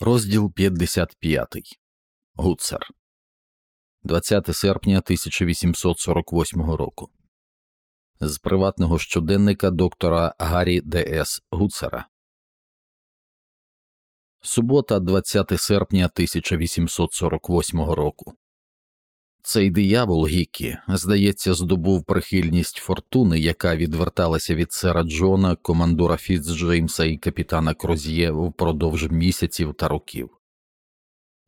Розділ 55. Гуцер 20 серпня 1848 року. З приватного щоденника доктора Гаррі Д.С. Гуцера. Субота, 20 серпня 1848 року. Цей диявол Гікі, здається, здобув прихильність фортуни, яка відверталася від сера Джона, командора Фіцджеймса і капітана Кроз'є впродовж місяців та років.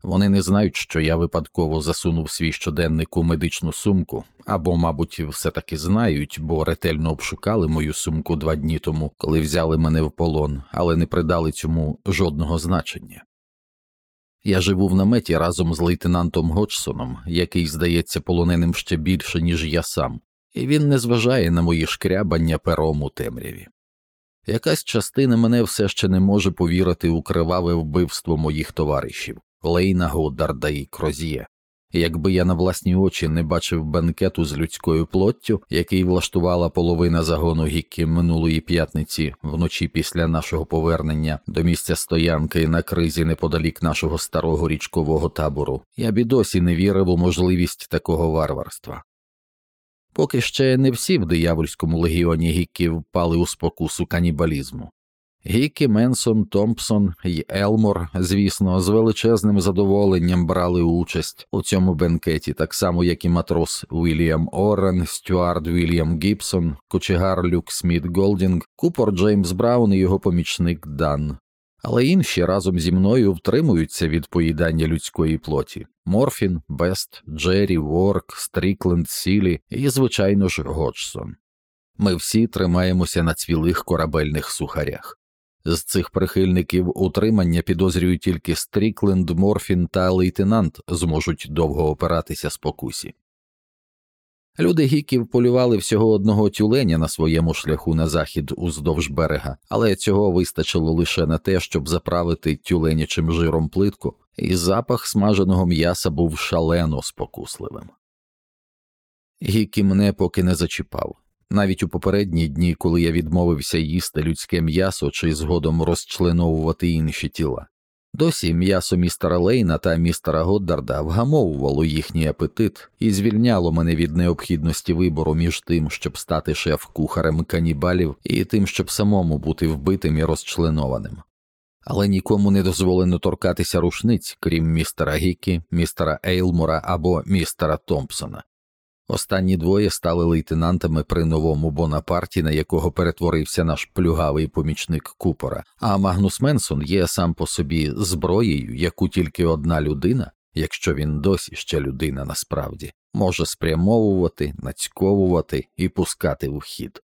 Вони не знають, що я випадково засунув свій щоденник у медичну сумку, або, мабуть, все таки знають, бо ретельно обшукали мою сумку два дні тому, коли взяли мене в полон, але не придали цьому жодного значення. Я живу в наметі разом з лейтенантом Годжсоном, який здається полоненим ще більше, ніж я сам, і він не зважає на мої шкрябання пером у темряві. Якась частина мене все ще не може повірити у криваве вбивство моїх товаришів Лейна Годдарда і Кроз'є. Якби я на власні очі не бачив бенкету з людською плоттю, який влаштувала половина загону Гіккі минулої п'ятниці вночі після нашого повернення до місця стоянки на кризі неподалік нашого старого річкового табору, я б і досі не вірив у можливість такого варварства. Поки ще не всі в диявольському легіоні Гіккі впали у спокусу канібалізму. Гіккі, Менсон, Томпсон і Елмор, звісно, з величезним задоволенням брали участь у цьому бенкеті, так само як і матрос Уільям Орен, Стюард Вільям Гібсон, кочегар Люк Сміт Голдінг, купор Джеймс Браун і його помічник Дан. Але інші разом зі мною втримуються від поїдання людської плоті Морфін, Бест, Джері, Ворк, Стрікленд, Сілі і, звичайно ж, Годжсон. Ми всі тримаємося на цвілих корабельних сухарях. З цих прихильників утримання підозрюють тільки Стрікленд, Морфін та лейтенант зможуть довго опиратися спокусі. Люди гіків полювали всього одного тюленя на своєму шляху на захід уздовж берега, але цього вистачило лише на те, щоб заправити тюленячим жиром плитку, і запах смаженого м'яса був шалено спокусливим. Гікі мене поки не зачіпав. Навіть у попередні дні, коли я відмовився їсти людське м'ясо чи згодом розчленовувати інші тіла. Досі м'ясо містера Лейна та містера Годдарда вгамовувало їхній апетит і звільняло мене від необхідності вибору між тим, щоб стати шеф-кухарем канібалів, і тим, щоб самому бути вбитим і розчленованим. Але нікому не дозволено торкатися рушниць, крім містера Гікі, містера Ейлмора або містера Томпсона. Останні двоє стали лейтенантами при новому Бонапарті, на якого перетворився наш плюгавий помічник купора, а Магнус Менсон є сам по собі зброєю, яку тільки одна людина, якщо він досі ще людина насправді, може спрямовувати, нацьковувати і пускати в хід.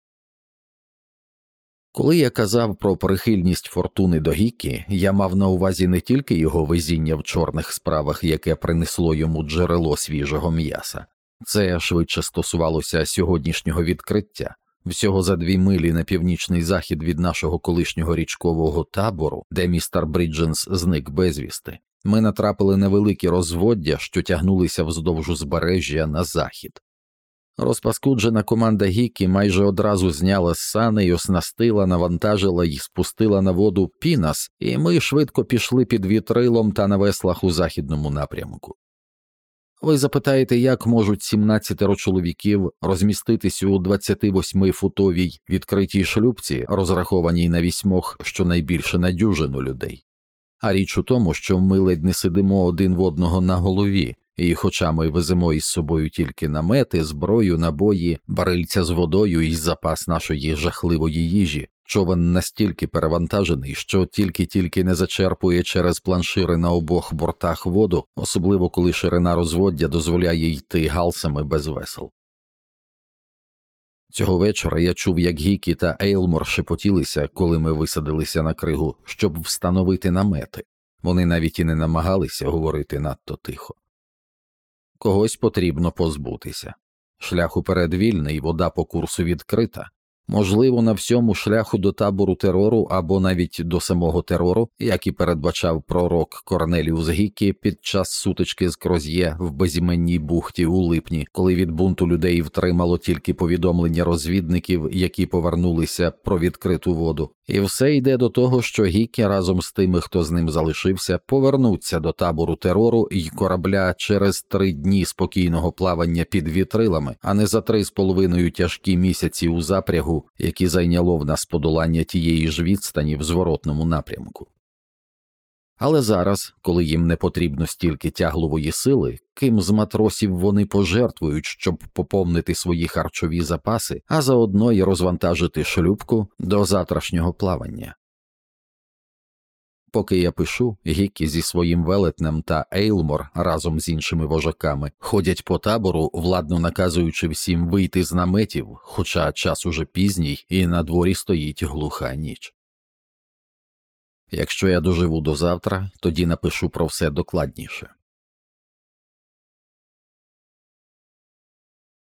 Коли я казав про прихильність фортуни до Гікі, я мав на увазі не тільки його везіння в чорних справах, яке принесло йому джерело свіжого м'яса, це швидше стосувалося сьогоднішнього відкриття. Всього за дві милі на північний захід від нашого колишнього річкового табору, де містер Брідженс зник безвісти, ми натрапили на великі розводдя, що тягнулися вздовж узбережжя на захід. Розпаскуджена команда Гікі майже одразу зняла з сани й оснастила, навантажила і спустила на воду пінас, і ми швидко пішли під вітрилом та на веслах у західному напрямку. Ви запитаєте, як можуть 17 чоловіків розміститись у 28-футовій відкритій шлюбці, розрахованій на вісьмох щонайбільше на дюжину людей. А річ у тому, що ми ледь не сидимо один в одного на голові, і, хоча ми веземо із собою тільки намети, зброю, набої, барильця з водою і запас нашої жахливої їжі, Човен настільки перевантажений, що тільки-тільки не зачерпує через планшири на обох бортах воду, особливо коли ширина розводдя дозволяє йти галсами без весел. Цього вечора я чув, як Гікі та Ейлмор шепотілися, коли ми висадилися на кригу, щоб встановити намети. Вони навіть і не намагалися говорити надто тихо. Когось потрібно позбутися. Шлях уперед вільний, вода по курсу відкрита, Можливо, на всьому шляху до табору терору або навіть до самого терору, як і передбачав пророк Корнеліус Гікі під час сутички з Кроз'є в безіменній бухті у липні, коли від бунту людей втримало тільки повідомлення розвідників, які повернулися про відкриту воду, І все йде до того, що Гікі разом з тими, хто з ним залишився, повернуться до табору терору і корабля через три дні спокійного плавання під вітрилами, а не за три з половиною тяжкі місяці у запрягу, які зайняло в нас подолання тієї ж відстані в зворотному напрямку. Але зараз, коли їм не потрібно стільки тяглової сили, ким з матросів вони пожертвують, щоб поповнити свої харчові запаси, а заодно й розвантажити шлюбку до завтрашнього плавання. Поки я пишу, Гікі зі своїм велетнем та Ейлмор разом з іншими вожаками ходять по табору, владно наказуючи всім вийти з наметів, хоча час уже пізній і на дворі стоїть глуха ніч. Якщо я доживу до завтра, тоді напишу про все докладніше.